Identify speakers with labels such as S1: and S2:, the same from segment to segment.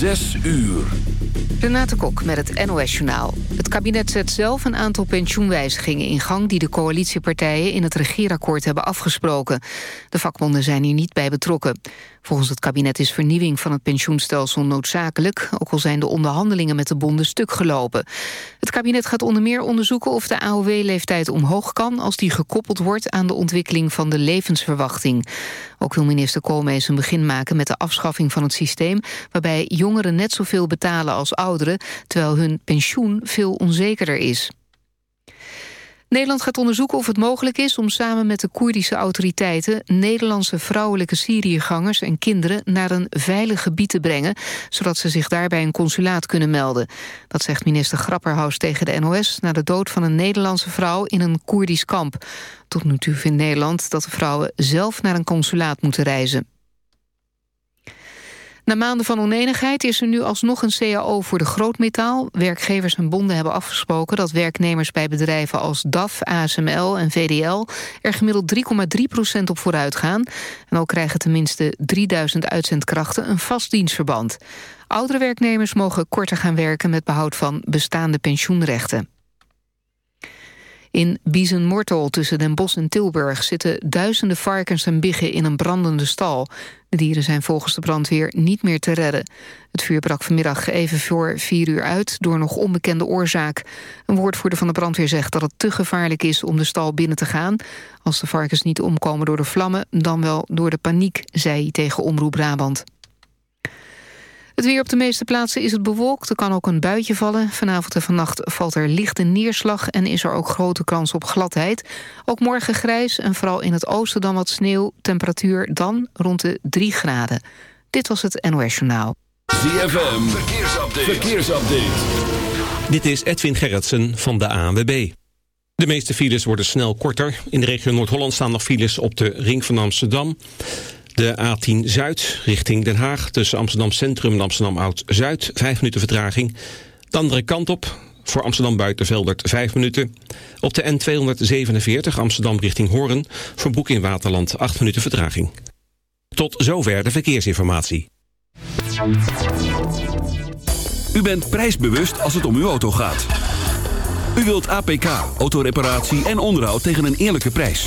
S1: Zes uur.
S2: Renate Kok met het NOS Journaal. Het kabinet zet zelf een aantal pensioenwijzigingen in gang... die de coalitiepartijen in het regeerakkoord hebben afgesproken. De vakbonden zijn hier niet bij betrokken. Volgens het kabinet is vernieuwing van het pensioenstelsel noodzakelijk... ook al zijn de onderhandelingen met de bonden stuk gelopen. Het kabinet gaat onder meer onderzoeken of de AOW-leeftijd omhoog kan... als die gekoppeld wordt aan de ontwikkeling van de levensverwachting. Ook wil minister Koolmees een begin maken met de afschaffing van het systeem... waarbij jongeren net zoveel betalen als ouderen... terwijl hun pensioen veel onzekerder is. Nederland gaat onderzoeken of het mogelijk is om samen met de Koerdische autoriteiten Nederlandse vrouwelijke Syriëgangers en kinderen naar een veilig gebied te brengen, zodat ze zich daar bij een consulaat kunnen melden. Dat zegt minister Grapperhaus tegen de NOS na de dood van een Nederlandse vrouw in een Koerdisch kamp. Tot nu toe vindt Nederland dat de vrouwen zelf naar een consulaat moeten reizen. Na maanden van onenigheid is er nu alsnog een CAO voor de grootmetaal. Werkgevers en bonden hebben afgesproken dat werknemers bij bedrijven als DAF, ASML en VDL er gemiddeld 3,3 procent op vooruit gaan. En ook krijgen tenminste 3000 uitzendkrachten een vast dienstverband. Oudere werknemers mogen korter gaan werken met behoud van bestaande pensioenrechten. In Biezenmortel tussen Den Bosch en Tilburg zitten duizenden varkens en biggen in een brandende stal. De dieren zijn volgens de brandweer niet meer te redden. Het vuur brak vanmiddag even voor vier uur uit door nog onbekende oorzaak. Een woordvoerder van de brandweer zegt dat het te gevaarlijk is om de stal binnen te gaan. Als de varkens niet omkomen door de vlammen, dan wel door de paniek, zei hij tegen Omroep Brabant. Het weer op de meeste plaatsen is het bewolkt. Er kan ook een buitje vallen. Vanavond en vannacht valt er lichte neerslag... en is er ook grote kans op gladheid. Ook morgen grijs en vooral in het oosten dan wat sneeuw. Temperatuur dan rond de 3 graden. Dit was het NOS Journaal.
S1: ZFM, verkeersupdate. verkeersupdate.
S3: Dit is Edwin Gerritsen van de ANWB. De meeste files worden snel korter. In de regio Noord-Holland staan nog files op de ring van Amsterdam... De A10 Zuid richting Den Haag tussen Amsterdam Centrum en Amsterdam Oud-Zuid. Vijf minuten vertraging. De andere kant op voor Amsterdam Buitenveldert 5 minuten. Op de N247 Amsterdam richting Hoorn voor Broek in Waterland 8 minuten vertraging. Tot zover de verkeersinformatie.
S1: U bent prijsbewust als het om uw auto gaat. U wilt APK, autoreparatie en onderhoud tegen een eerlijke prijs.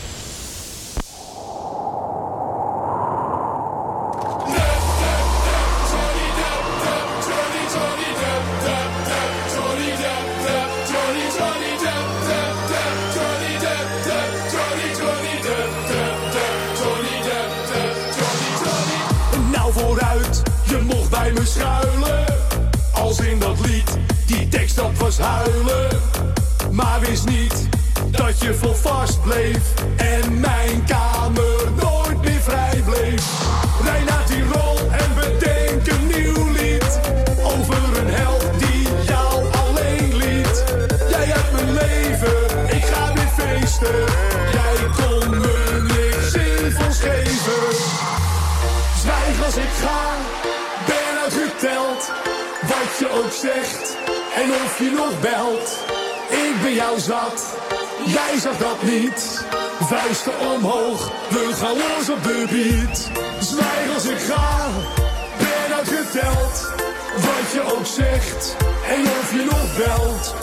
S4: Huilen. Maar wist niet dat je vol vast bleef en mijn kamer nooit meer vrij bleef. Rij naar Tirol en bedenk een nieuw lied over een held die jou alleen liet. Jij hebt mijn leven, ik ga weer feesten. Jij kon me niks zinvols geven. Zwijg als ik ga, ben uitgeteld. Wat je ook zegt en of je nog belt. Ik ben jou zat, jij zag dat niet. Vuisten omhoog, we gaan los op de beat. Zwijg als ik ga, ben uitgeteld. Wat je ook zegt en of je nog belt.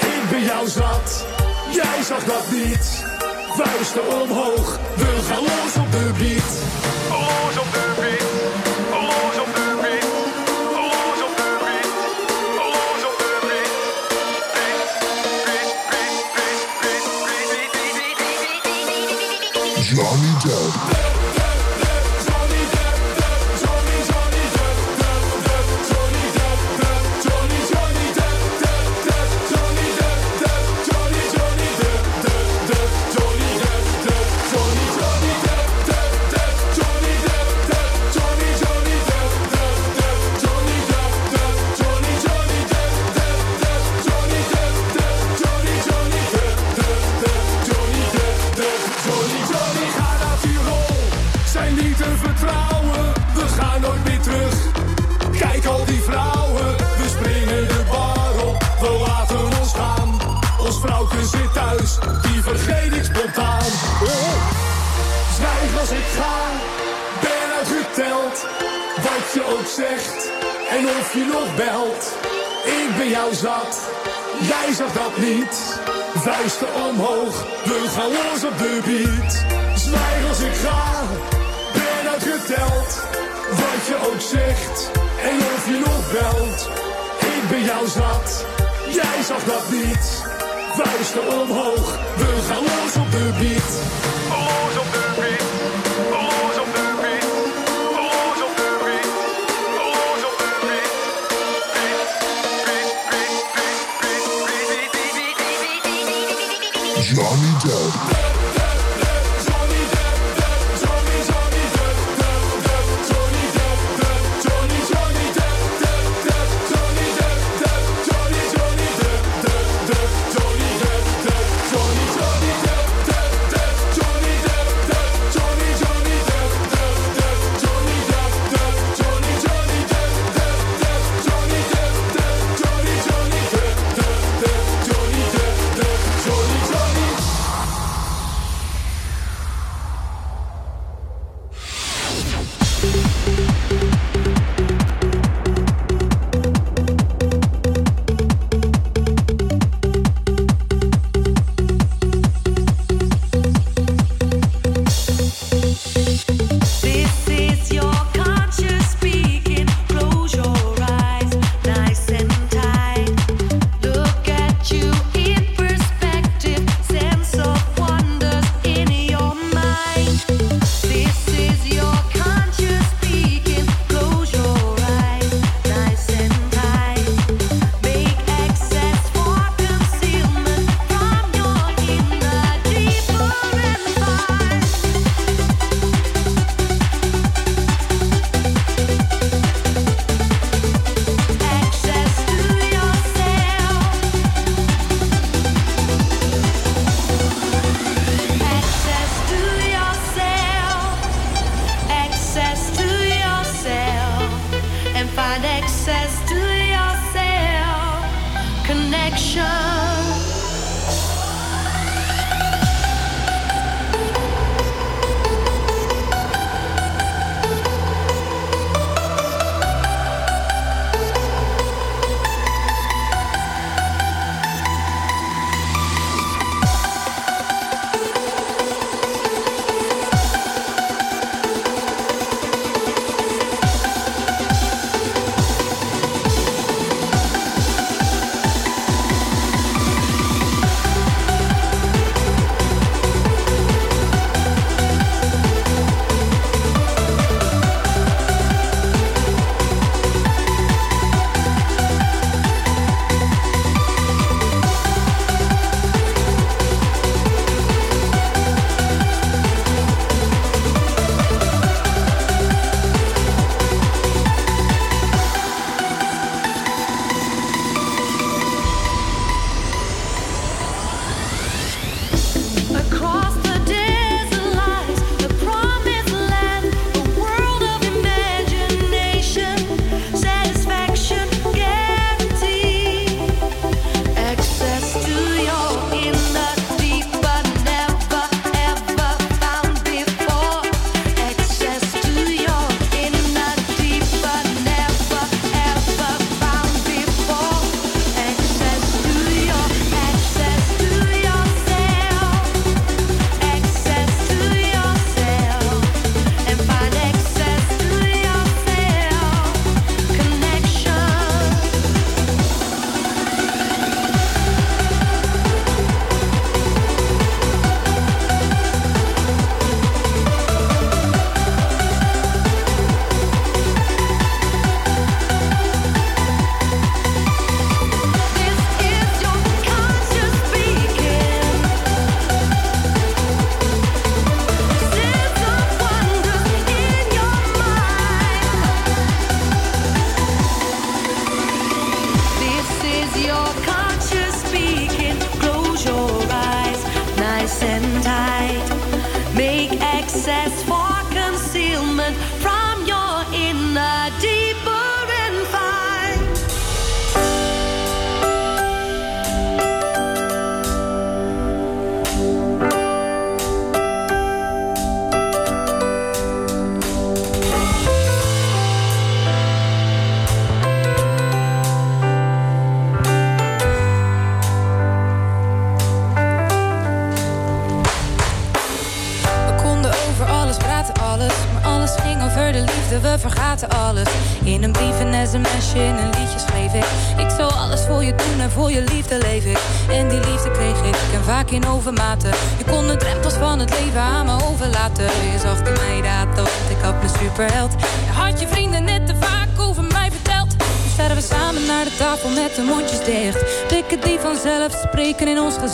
S4: Ik ben jou zat, jij zag dat niet. Vuisten omhoog, we gaan los op de beat. Los op beat, Show.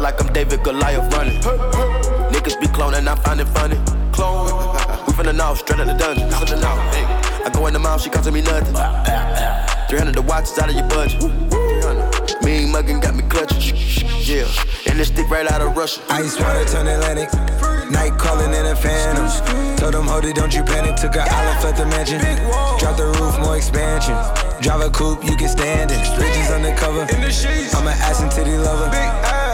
S5: I'm like I'm David Goliath running. Niggas be cloning, I find it funny. Clone. We finna know, straight out the dungeon. I go in the mouth, she costing me nothing. 300 the watch is out of your budget. Mean muggin' got me clutching. Yeah, and this stick right out of Russia.
S6: Ice water turn Atlantic. Night calling in a phantom. Told them, hold it, don't you panic. Took a island, left the mansion. Drop the roof, more expansion. Drive a coupe, you can stand it. Bitches undercover. I'm an ass and titty lover.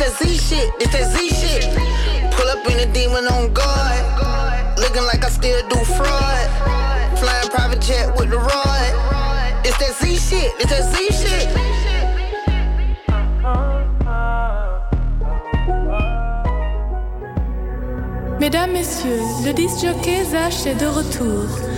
S7: It's that Z shit, it's that Z shit. Pull up in a demon on guard. Looking like I still do fraud. Flying private jet with the rod. It's that Z shit, it's that Z shit.
S8: Mesdames, Messieurs, le disc Zach est de retour.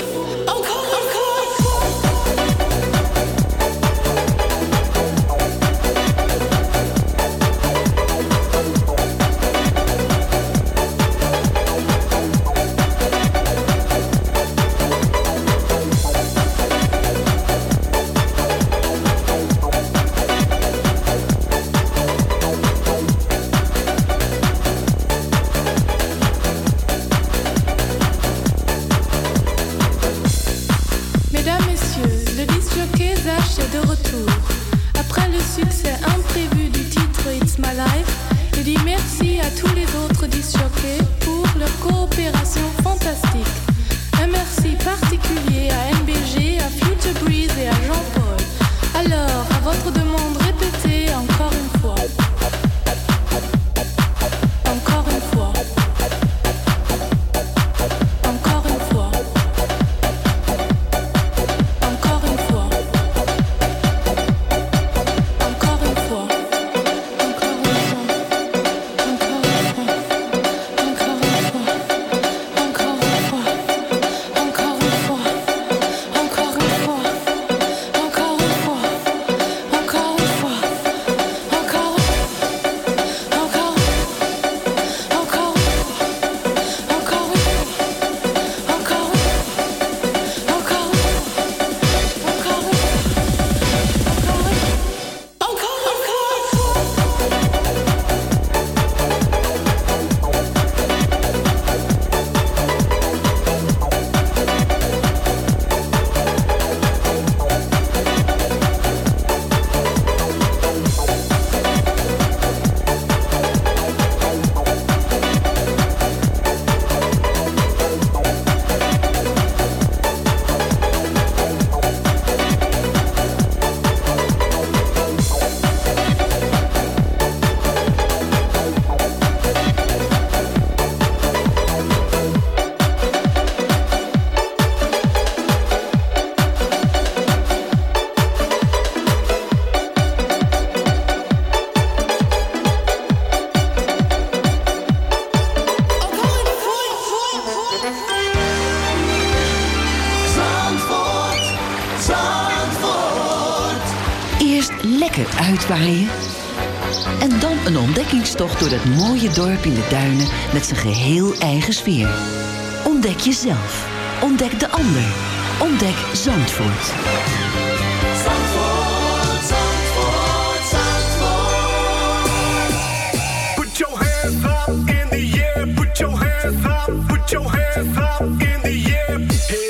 S9: uitwaaien. En dan een ontdekkingstocht door dat mooie dorp in de duinen met zijn geheel eigen sfeer. Ontdek jezelf. Ontdek de ander. Ontdek Zandvoort.
S10: Zandvoort, Zandvoort, Zandvoort.
S4: Put your hands up in the air. Put your hands up. Put your hands up in the air.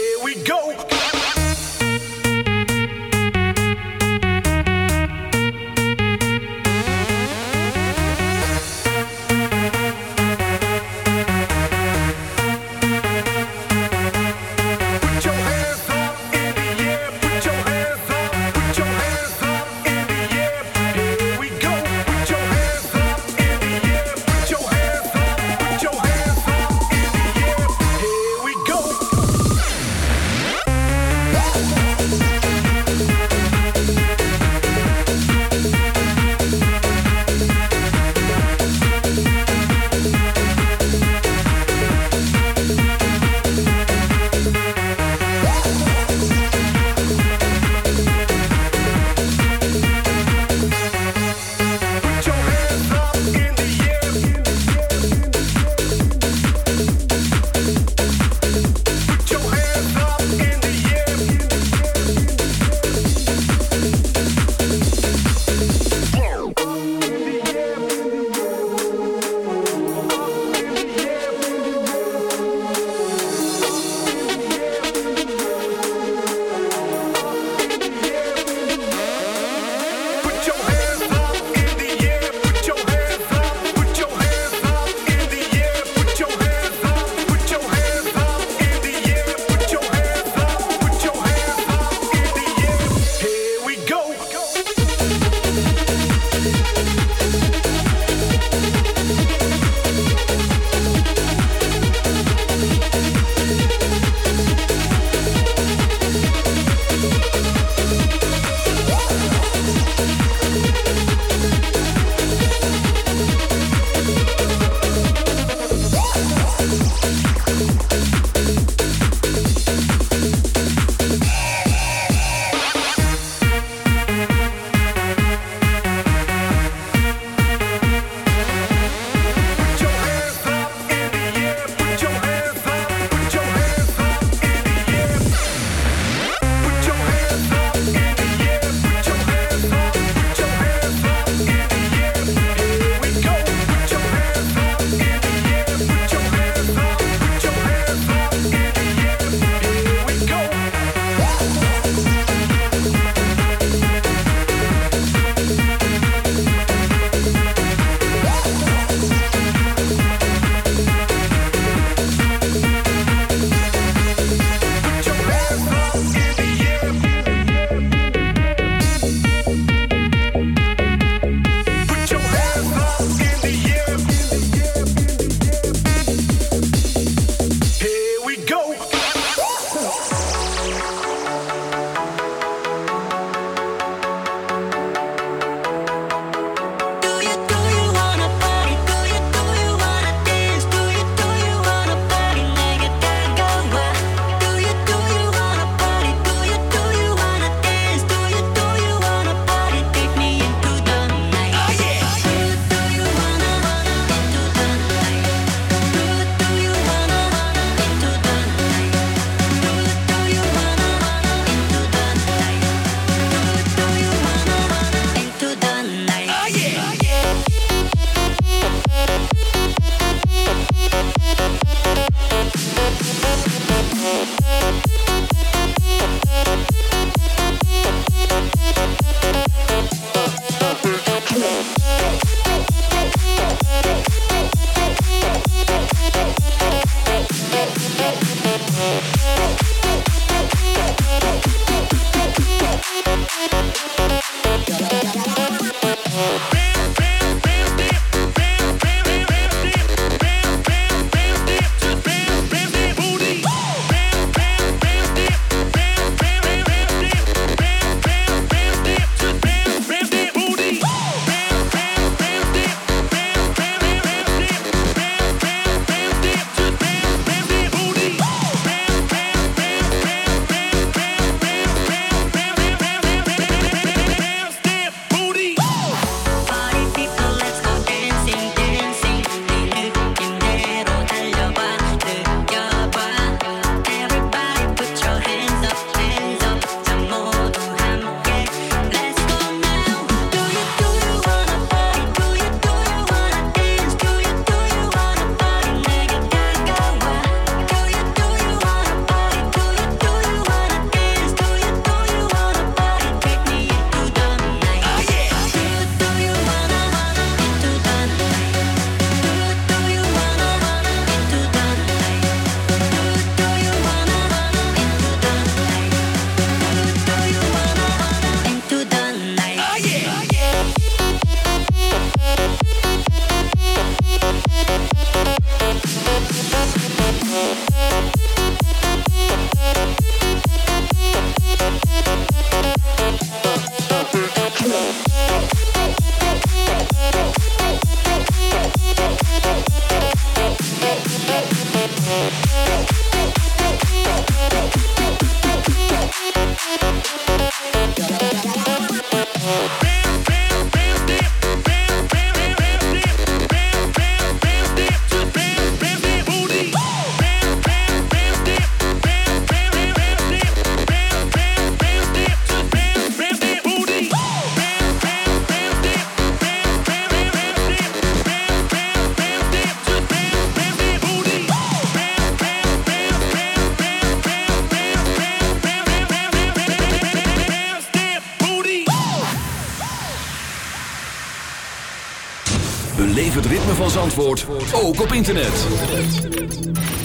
S4: Beleef het
S1: ritme van Zandvoort, ook op internet.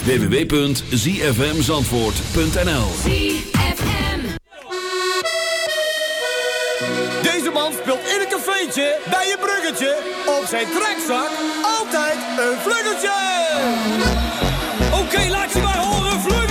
S1: www.zfmzandvoort.nl
S11: Deze man speelt in een cafeetje, bij een bruggetje. Op zijn trekzak, altijd een vluggetje. Oké, laat ze maar horen!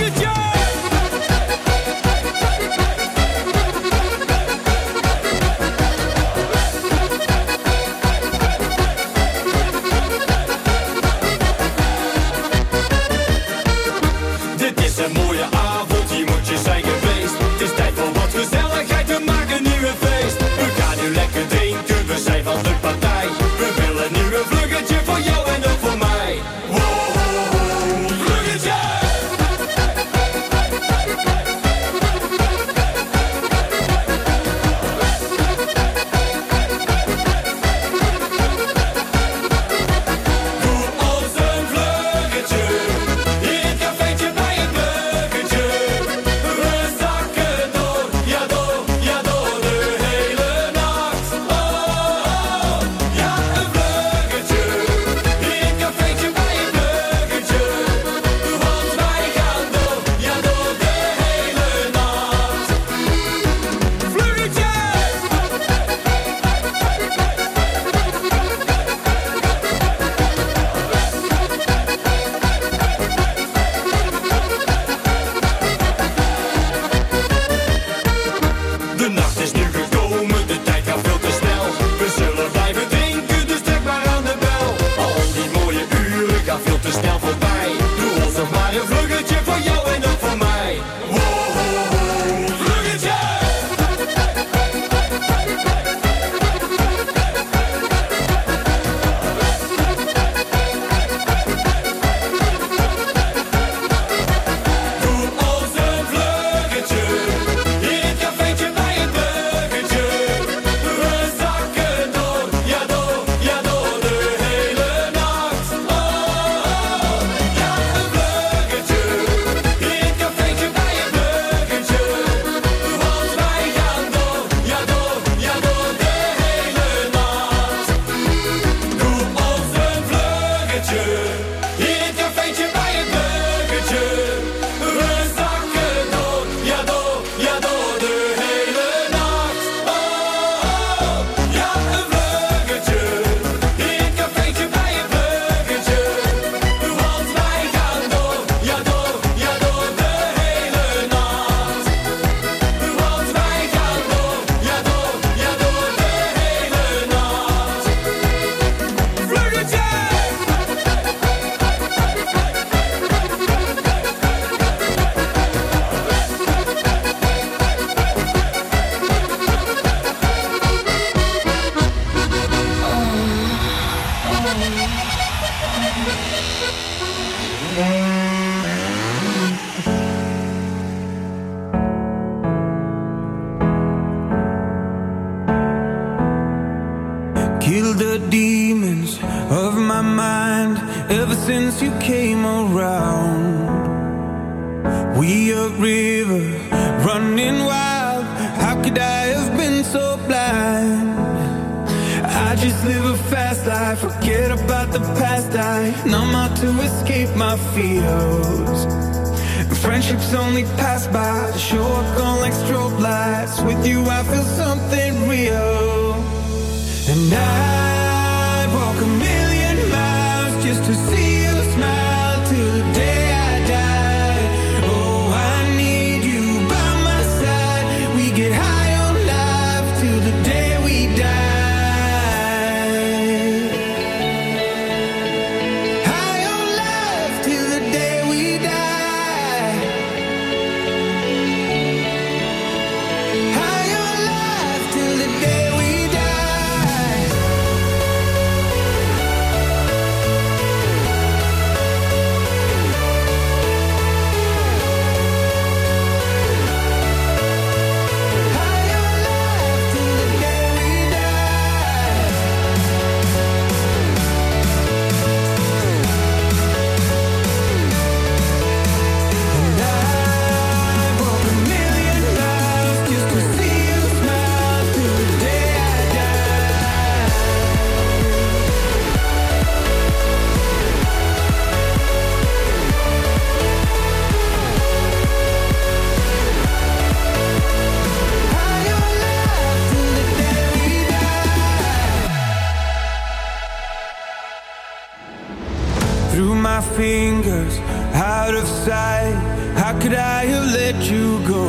S12: so blind. I just live a fast life. Forget about the past. I numb out to escape my fears. Friendships only pass by. They show up on like strobe lights. With you I feel something real. And I How could I have let you go?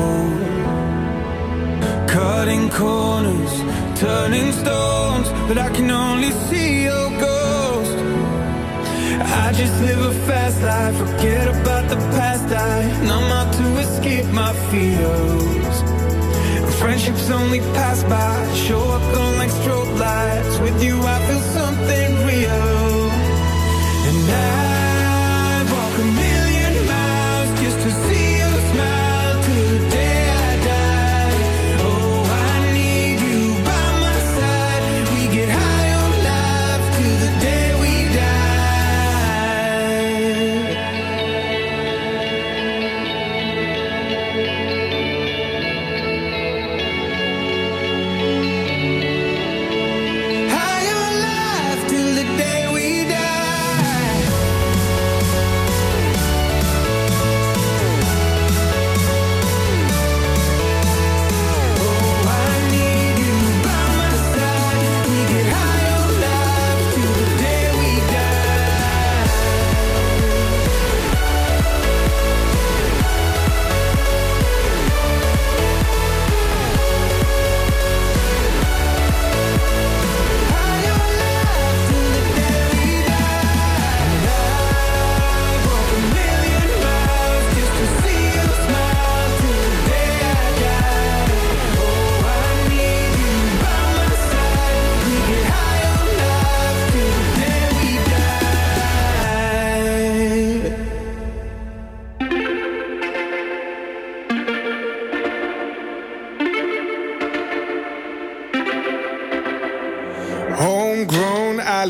S12: Cutting corners, turning stones, but I can only see your ghost. I just live a fast life, forget about the past. I numb out to escape my fears. Friendships only pass by, show up on like strobe lights. With you, I feel something real.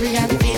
S13: we got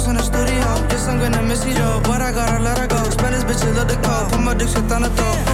S14: house in the studio. Yes, I'm gonna miss you, yo. But I gotta let her go. Spanish bitch, love the call. Put my dick shit on the throat.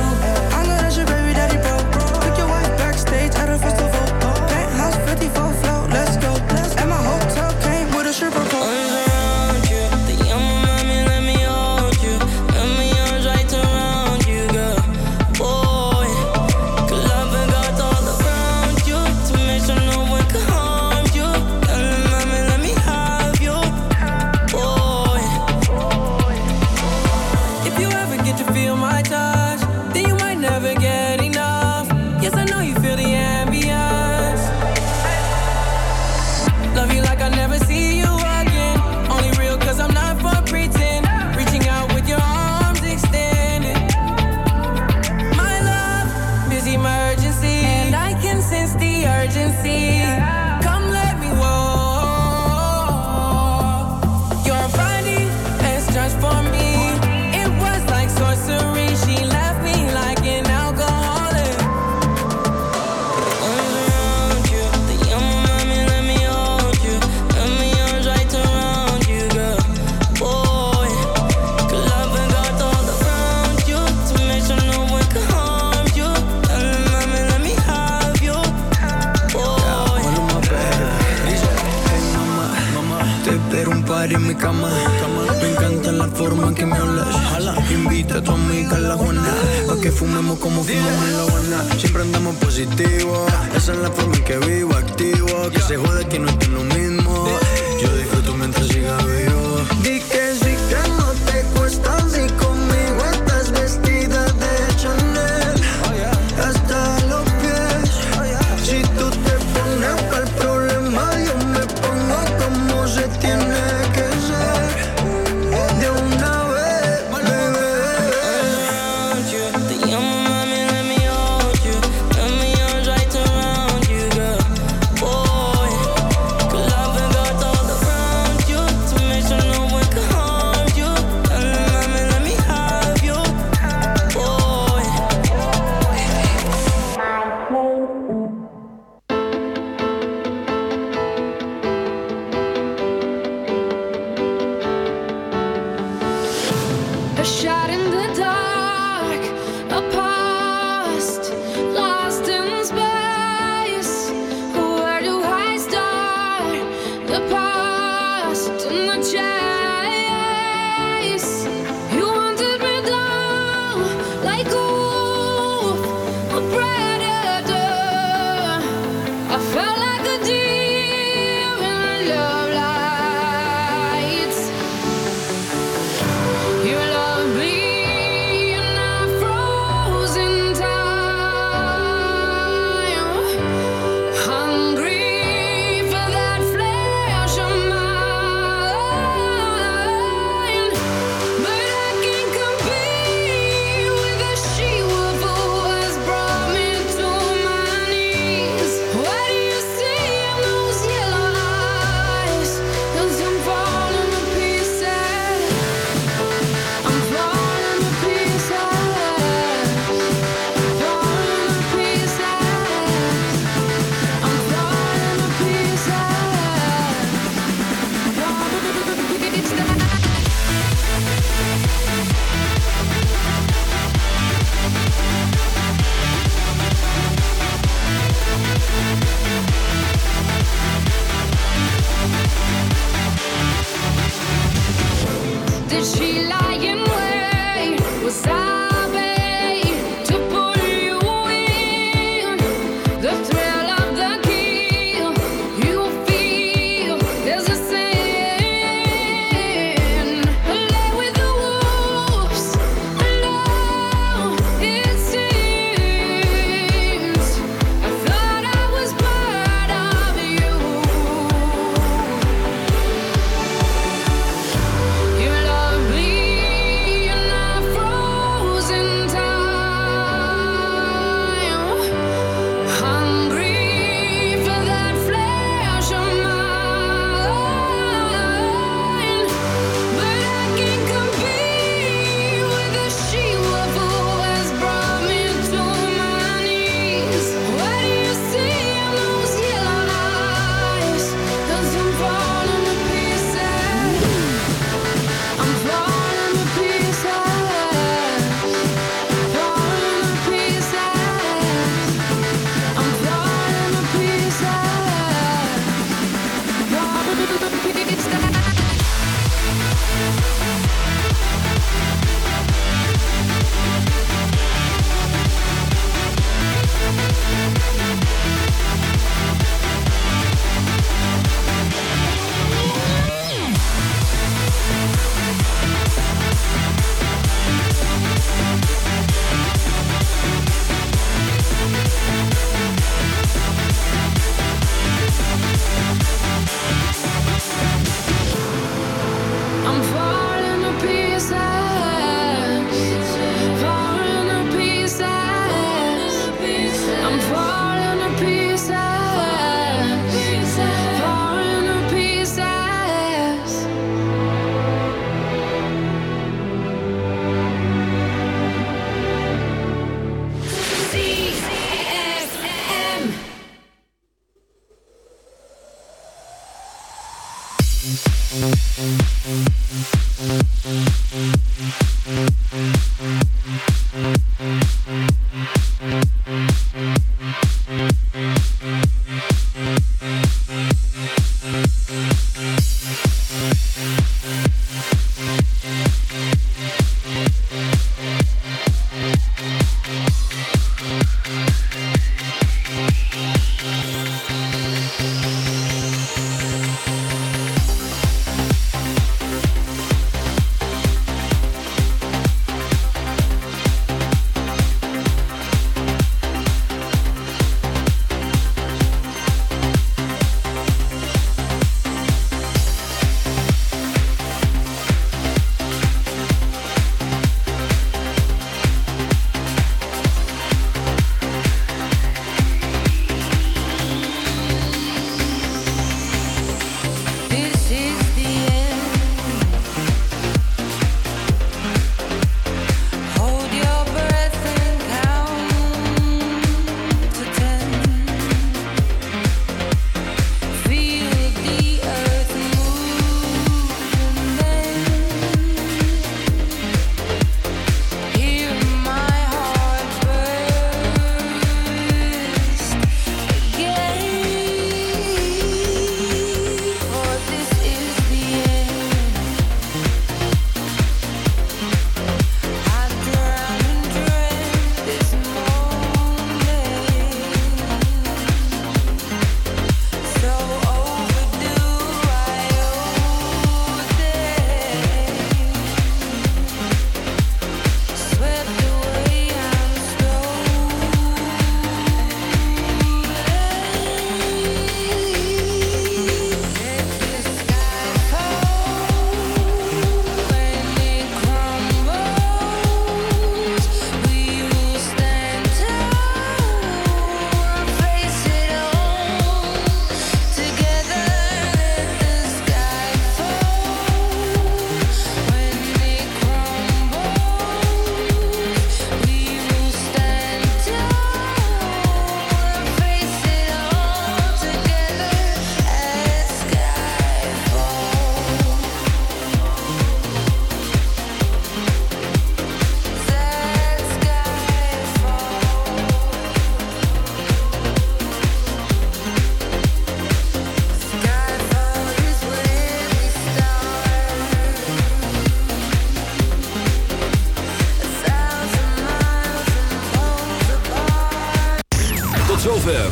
S15: Doorman que me hablas. Invita a tu amiga a la Juana. Pa' que fumemos como fumamos en la Habana. Siempre andamos positivos. Esa es la forma en que vivo, activo. Que se jode que no estoy lo